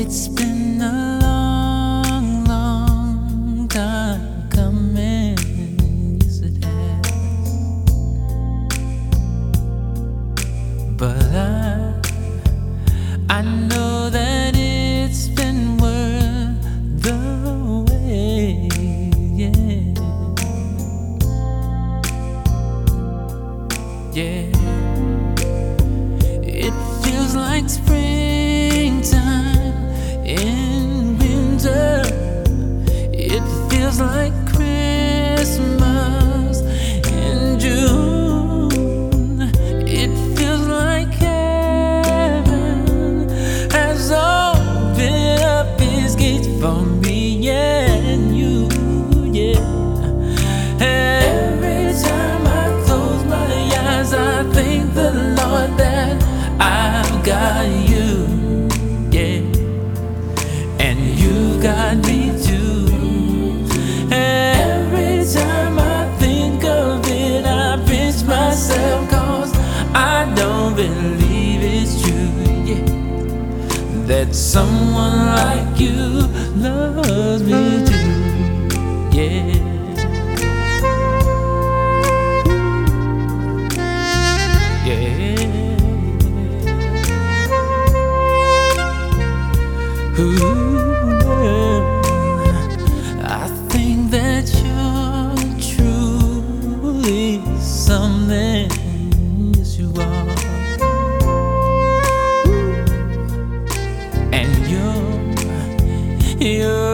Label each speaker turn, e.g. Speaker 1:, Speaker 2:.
Speaker 1: It's been a long, long time coming. Yes, it has. But I, I know that it's been worth the wait. Yeah. Yeah. For That someone like you loves me too. Yeah. Yeah. you.